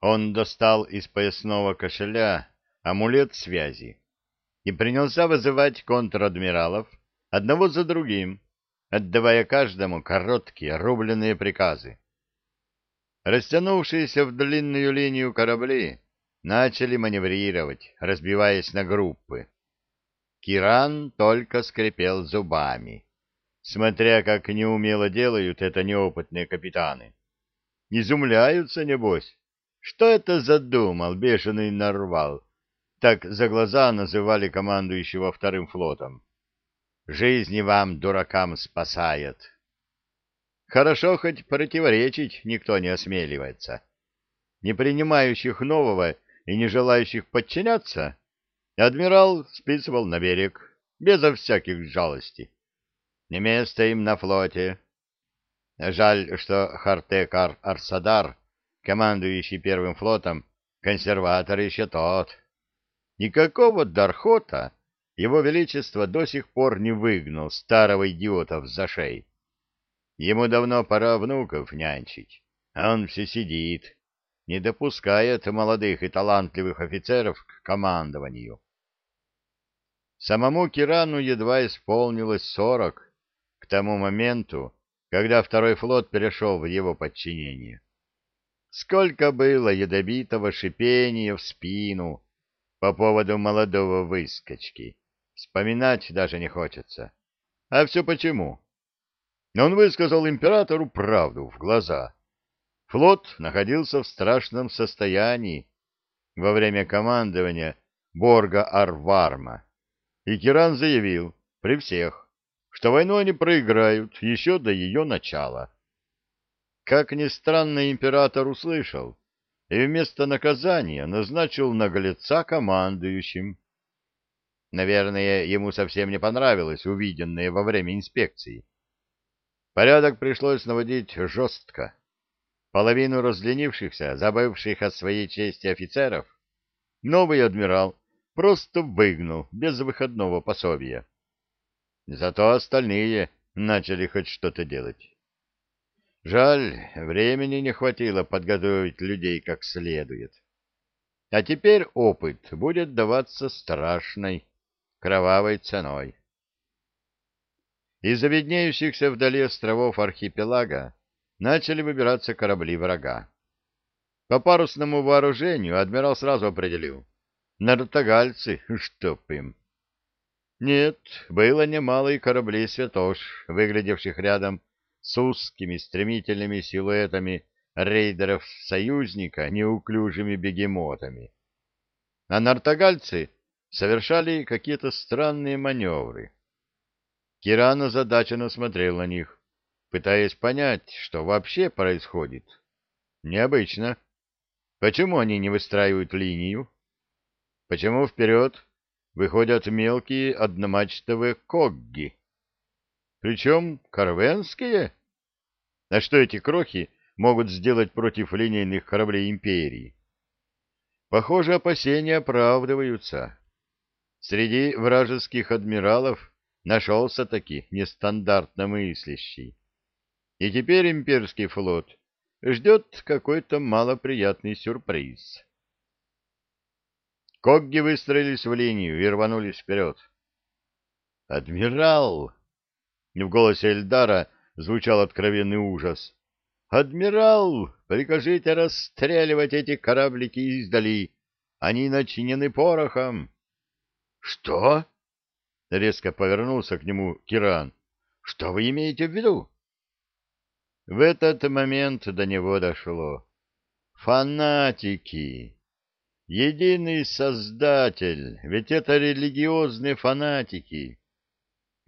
Он достал из поясного кошеля амулет связи и принялся вызывать контр-адмиралов одного за другим, отдавая каждому короткие рубленые приказы. Растянувшиеся в длинную линию корабли начали маневрировать, разбиваясь на группы. Киран только скрипел зубами, смотря как неумело делают это неопытные капитаны. Изумляются, небось, что это задумал бешеный нарвал? Так за глаза называли командующего вторым флотом. Жизни вам, дуракам, спасает. Хорошо хоть противоречить никто не осмеливается. Не принимающих нового и не желающих подчиняться, адмирал списывал на берег, безо всяких жалостей. Не место им на флоте. Жаль, что Хартекар Арсадар командующий первым флотом, консерватор еще тот. Никакого Дархота его величество до сих пор не выгнал старого идиота в зашей. Ему давно пора внуков нянчить, а он все сидит, не допускает молодых и талантливых офицеров к командованию. Самому Кирану едва исполнилось сорок к тому моменту, когда второй флот перешел в его подчинение. Сколько было ядовитого шипения в спину по поводу молодого выскочки. Вспоминать даже не хочется. А все почему? Он высказал императору правду в глаза. Флот находился в страшном состоянии во время командования Борга Арварма. И Киран заявил при всех, что войну они проиграют еще до ее начала. Как ни странно, император услышал и вместо наказания назначил наглеца командующим. Наверное, ему совсем не понравилось увиденное во время инспекции. Порядок пришлось наводить жестко. Половину разленившихся, забывших о своей чести офицеров, новый адмирал просто выгнал без выходного пособия. Зато остальные начали хоть что-то делать. Жаль, времени не хватило подготовить людей как следует. А теперь опыт будет даваться страшной, кровавой ценой. Из виднеющихся вдали островов архипелага начали выбираться корабли врага. По парусному вооружению адмирал сразу определил. Нартогальцы, чтоб им. Нет, было немало и кораблей «Святош», выглядевших рядом с узкими стремительными силуэтами рейдеров союзника неуклюжими бегемотами. А нартогальцы совершали какие-то странные маневры. Киран озадаченно смотрел на них, пытаясь понять, что вообще происходит. Необычно. Почему они не выстраивают линию? Почему вперед выходят мелкие одномачтовые когги? Причем корвенские? А что эти крохи могут сделать против линейных кораблей империи? Похоже, опасения оправдываются. Среди вражеских адмиралов нашелся таки нестандартно мыслящий. И теперь имперский флот ждет какой-то малоприятный сюрприз. Когги выстроились в линию и рванулись вперед. «Адмирал!» В голосе Эльдара звучал откровенный ужас. «Адмирал, прикажите расстреливать эти кораблики издали. Они начинены порохом». «Что?» — резко повернулся к нему Киран. «Что вы имеете в виду?» В этот момент до него дошло. «Фанатики! Единый Создатель! Ведь это религиозные фанатики!»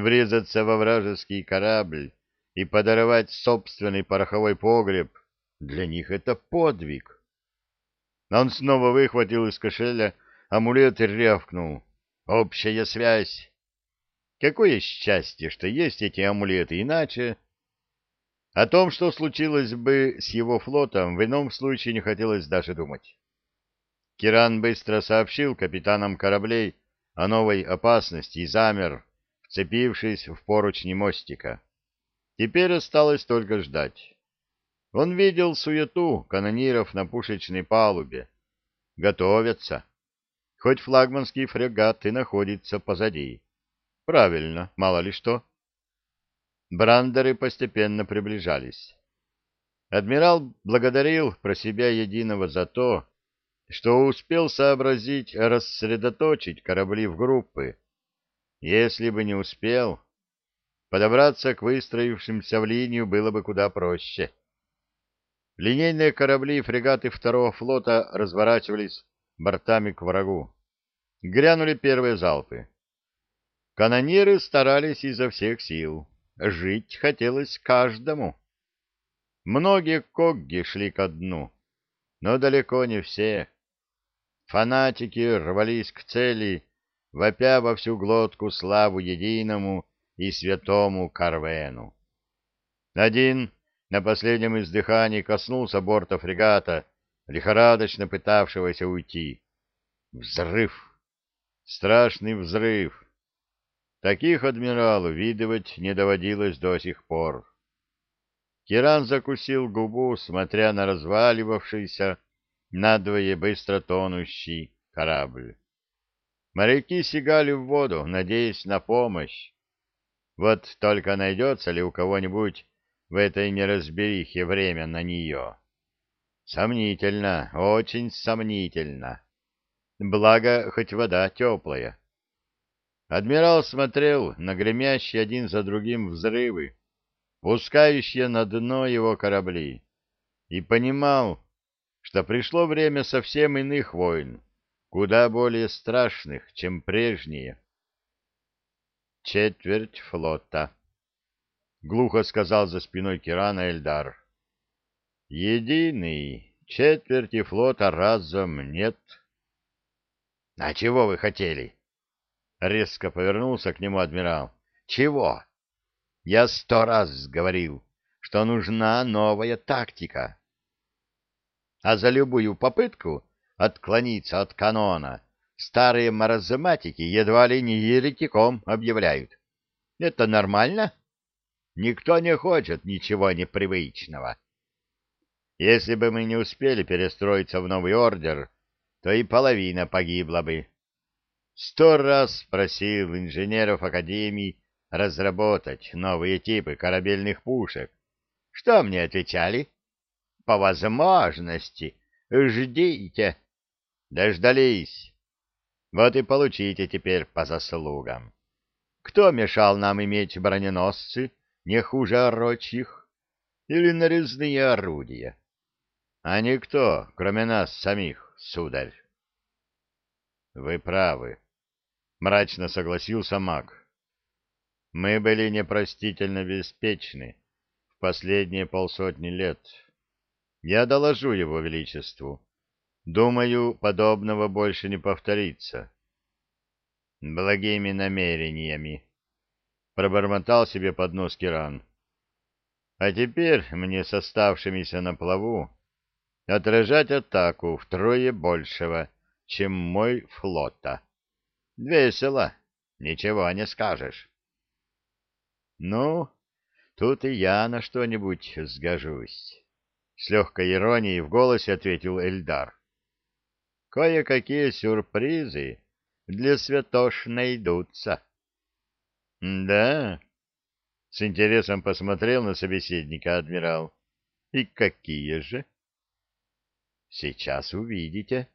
Врезаться во вражеский корабль и подорвать собственный пороховой погреб, для них это подвиг. Он снова выхватил из кошеля амулет и рявкнул. «Общая связь!» Какое счастье, что есть эти амулеты, иначе... О том, что случилось бы с его флотом, в ином случае не хотелось даже думать. Киран быстро сообщил капитанам кораблей о новой опасности и замер, вцепившись в поручни мостика. Теперь осталось только ждать. Он видел суету канониров на пушечной палубе. Готовятся. Хоть флагманский фрегат и находится позади. Правильно, мало ли что. Брандеры постепенно приближались. Адмирал благодарил про себя единого за то, что успел сообразить рассредоточить корабли в группы. Если бы не успел, подобраться к выстроившимся в линию было бы куда проще. Линейные корабли и фрегаты второго флота разворачивались бортами к врагу. Грянули первые залпы. Канониры старались изо всех сил. Жить хотелось каждому. Многие когги шли ко дну, но далеко не все. Фанатики рвались к цели, вопя во всю глотку славу единому и святому Карвену. Один на последнем издыхании коснулся борта фрегата, лихорадочно пытавшегося уйти. Взрыв! Страшный взрыв! Таких адмиралу видывать не доводилось до сих пор. Киран закусил губу, смотря на разваливавшийся надвое быстро тонущий корабль. Моряки сигали в воду, надеясь на помощь. Вот только найдется ли у кого-нибудь в этой неразберихе время на нее? Сомнительно, очень сомнительно. Благо, хоть вода теплая. Адмирал смотрел на гремящие один за другим взрывы, пускающие на дно его корабли, и понимал, что пришло время совсем иных войн, куда более страшных, чем прежние. Четверть флота, — глухо сказал за спиной Кирана Эльдар. Единый, четверти флота разом нет. — А чего вы хотели? — резко повернулся к нему адмирал. — Чего? Я сто раз говорил, что нужна новая тактика. А за любую попытку отклониться от канона старые маразматики едва ли не еретиком объявляют. Это нормально? Никто не хочет ничего непривычного. Если бы мы не успели перестроиться в новый ордер, то и половина погибла бы. Сто раз просил инженеров Академии разработать новые типы корабельных пушек. Что мне отвечали? По возможности. Ждите. Дождались. Вот и получите теперь по заслугам. Кто мешал нам иметь броненосцы, не хуже орочьих, или нарезные орудия? А никто, кроме нас самих, сударь. Вы правы, мрачно согласился маг. Мы были непростительно беспечны в последние полсотни лет. Я доложу его величеству. Думаю, подобного больше не повторится. Благими намерениями. Пробормотал себе под нос Киран. А теперь мне с оставшимися на плаву отражать атаку втрое большего, чем мой флота. Весело, ничего не скажешь. Ну, тут и я на что-нибудь сгожусь. С легкой иронией в голосе ответил Эльдар. Кое-какие сюрпризы для святош найдутся. — Да? — с интересом посмотрел на собеседника адмирал. — И какие же? — Сейчас увидите.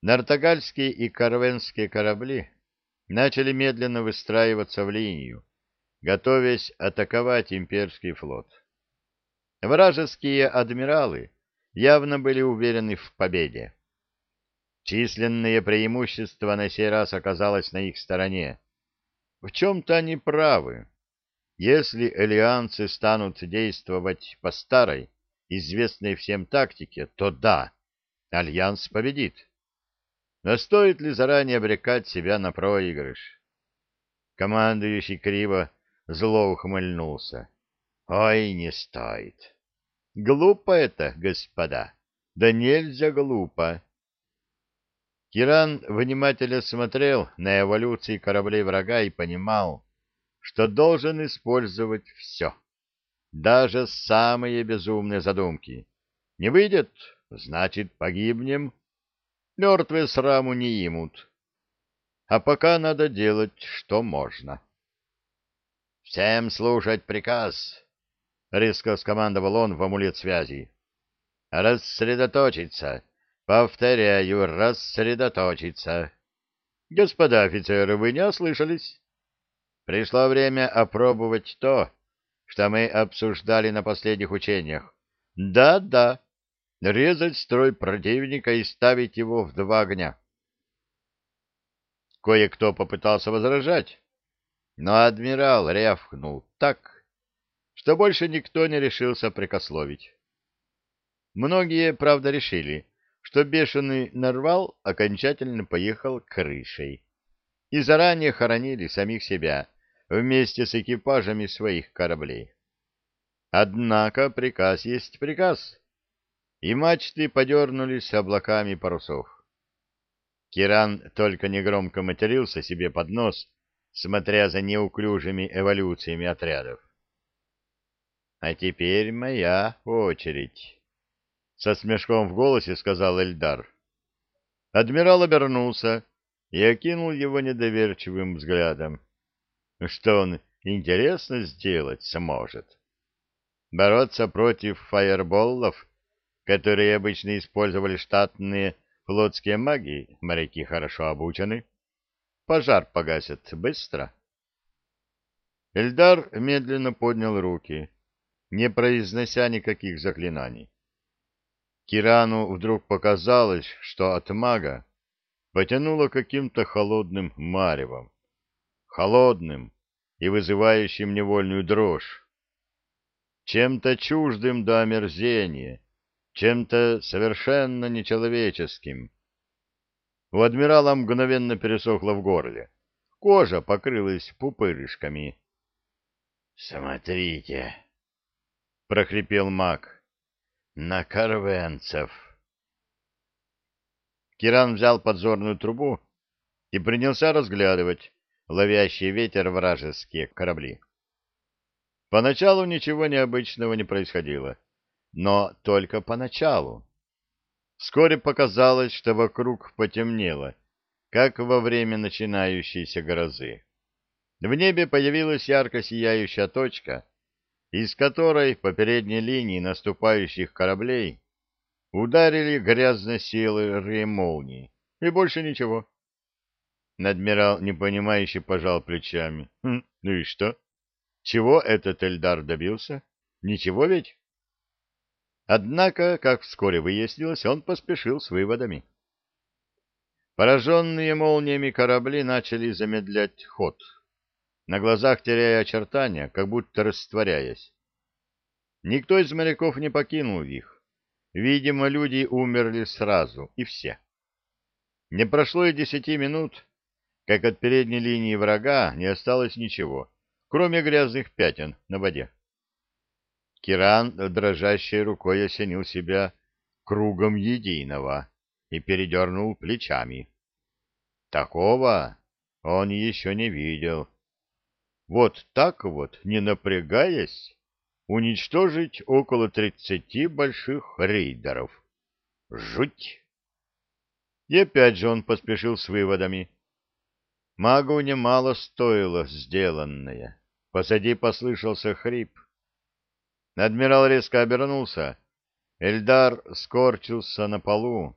Нартогальские и карвенские корабли начали медленно выстраиваться в линию, готовясь атаковать имперский флот. Вражеские адмиралы явно были уверены в победе. Численное преимущество на сей раз оказалось на их стороне. В чем-то они правы. Если элианцы станут действовать по старой, известной всем тактике, то да, альянс победит. Но стоит ли заранее обрекать себя на проигрыш? Командующий криво зло ухмыльнулся. Ой, не стоит. Глупо это, господа. Да нельзя глупо. Киран внимательно смотрел на эволюции кораблей врага и понимал, что должен использовать все. даже самые безумные задумки. Не выйдет, значит, погибнем. Мертвые сраму не имут. А пока надо делать, что можно. «Всем слушать приказ!» — резко скомандовал он в амулет связи. «Рассредоточиться! Повторяю, рассредоточиться!» «Господа офицеры, вы не ослышались?» «Пришло время опробовать то, что мы обсуждали на последних учениях. Да-да, резать строй противника и ставить его в два огня». Кое-кто попытался возражать, но адмирал рявкнул так, что больше никто не решился прикословить. Многие, правда, решили, что бешеный нарвал окончательно поехал крышей, и заранее хоронили самих себя вместе с экипажами своих кораблей. Однако приказ есть приказ, и мачты подернулись облаками парусов. Киран только негромко матерился себе под нос, смотря за неуклюжими эволюциями отрядов. «А теперь моя очередь», — со смешком в голосе сказал Эльдар. Адмирал обернулся и окинул его недоверчивым взглядом. Что он, интересно, сделать сможет? Бороться против фаерболлов, которые обычно использовали штатные флотские маги, моряки хорошо обучены, Пожар погасят быстро. Эльдар медленно поднял руки, не произнося никаких заклинаний. Кирану вдруг показалось, что от мага потянуло каким-то холодным маревом, холодным и вызывающим невольную дрожь, чем-то чуждым до омерзения, чем-то совершенно нечеловеческим, у адмирала мгновенно пересохло в горле. Кожа покрылась пупырышками. — Смотрите, — прохрипел маг, — на корвенцев. Киран взял подзорную трубу и принялся разглядывать ловящие ветер вражеские корабли. Поначалу ничего необычного не происходило, но только поначалу. Вскоре показалось, что вокруг потемнело, как во время начинающейся грозы. В небе появилась ярко сияющая точка, из которой по передней линии наступающих кораблей ударили грязно-серые молнии, и больше ничего. Адмирал непонимающе пожал плечами. Хм, ну и что? Чего этот Эльдар добился? Ничего ведь? Однако, как вскоре выяснилось, он поспешил с выводами. Пораженные молниями корабли начали замедлять ход, на глазах теряя очертания, как будто растворяясь. Никто из моряков не покинул их. Видимо, люди умерли сразу, и все. Не прошло и десяти минут, как от передней линии врага не осталось ничего, кроме грязных пятен на воде. Киран дрожащей рукой осенил себя кругом единого и передернул плечами. Такого он еще не видел. Вот так вот, не напрягаясь, уничтожить около тридцати больших рейдеров. Жуть! И опять же он поспешил с выводами. Магу немало стоило сделанное. Позади послышался хрип. Адмирал резко обернулся. Эльдар скорчился на полу.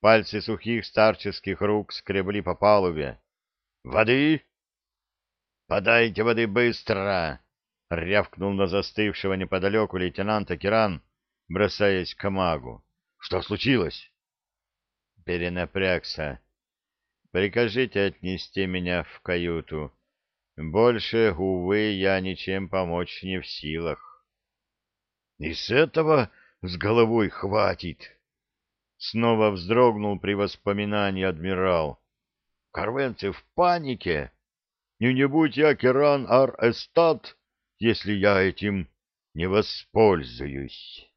Пальцы сухих старческих рук скребли по палубе. «Воды!» «Подайте воды быстро!» — рявкнул на застывшего неподалеку лейтенанта Киран, бросаясь к магу. «Что случилось?» Перенапрягся. «Прикажите отнести меня в каюту. Больше, увы, я ничем помочь не в силах». И с этого с головой хватит. Снова вздрогнул при воспоминании адмирал. Карвенцы в панике. Не будь я Керан Ар-Эстат, если я этим не воспользуюсь.